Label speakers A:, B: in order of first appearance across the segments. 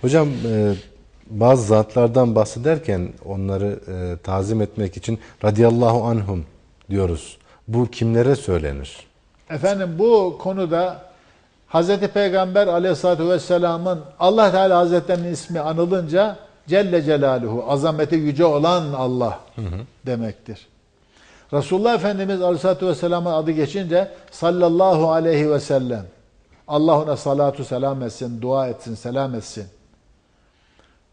A: Hocam e, bazı zatlardan bahsederken onları e, tazim etmek için radıyallahu anhum diyoruz. Bu kimlere söylenir?
B: Efendim bu konuda Hz. Peygamber aleyhissalatü vesselamın Allah Teala Hazretlerinin ismi anılınca Celle Celaluhu azameti yüce olan Allah demektir. Resulullah Efendimiz aleyhissalatü vesselamın adı geçince sallallahu aleyhi ve sellem Allah ona salatu selam etsin, dua etsin, selam etsin.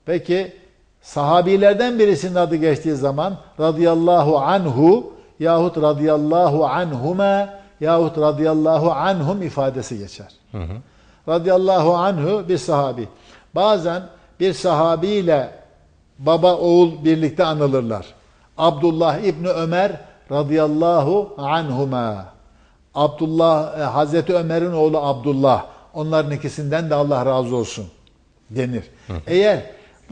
B: Peki sahabilerden birisinin adı geçtiği zaman radıyallahu anhu yahut radıyallahu anhuma yahut radıyallahu anhum ifadesi geçer. Hı hı. Radıyallahu anhu bir sahabi. Bazen bir sahabiyle baba oğul birlikte anılırlar. Abdullah İbni Ömer radıyallahu anhuma. Abdullah e, Hazreti Ömer'in oğlu Abdullah. Onların ikisinden de Allah razı olsun denir. Hı. Eğer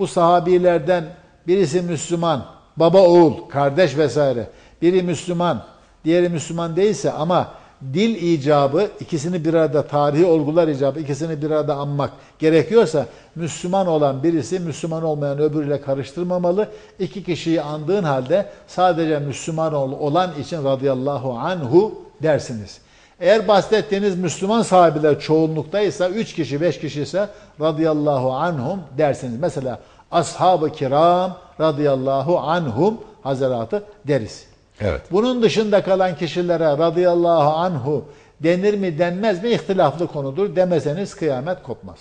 B: bu sahabilerden birisi Müslüman, baba oğul, kardeş vesaire, biri Müslüman, diğeri Müslüman değilse ama dil icabı, ikisini bir arada tarihi olgular icabı, ikisini bir arada anmak gerekiyorsa Müslüman olan birisi Müslüman olmayan öbürüyle karıştırmamalı. İki kişiyi andığın halde sadece Müslüman olan için radıyallahu anhu dersiniz. Eğer bahsettiğiniz Müslüman sahabiler çoğunluktaysa, üç kişi, beş kişi ise radıyallahu anhum dersiniz. Mesela ashab-ı kiram radıyallahu anhum hazaratı deriz.
A: Evet.
B: Bunun dışında kalan kişilere radıyallahu anhu denir mi denmez mi ihtilaflı konudur. Demeseniz kıyamet kopmaz.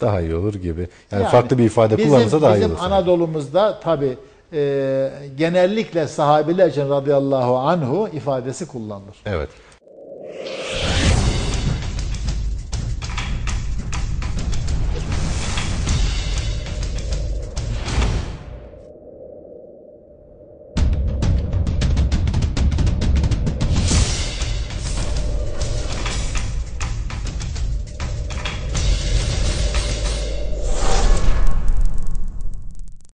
A: Daha iyi olur gibi. Yani, yani farklı bir ifade bizim, kullanırsa daha iyi olur.
B: Bizim Anadolu'muzda tabi e, genellikle sahabiler için radıyallahu anhu ifadesi kullanılır.
A: Evet.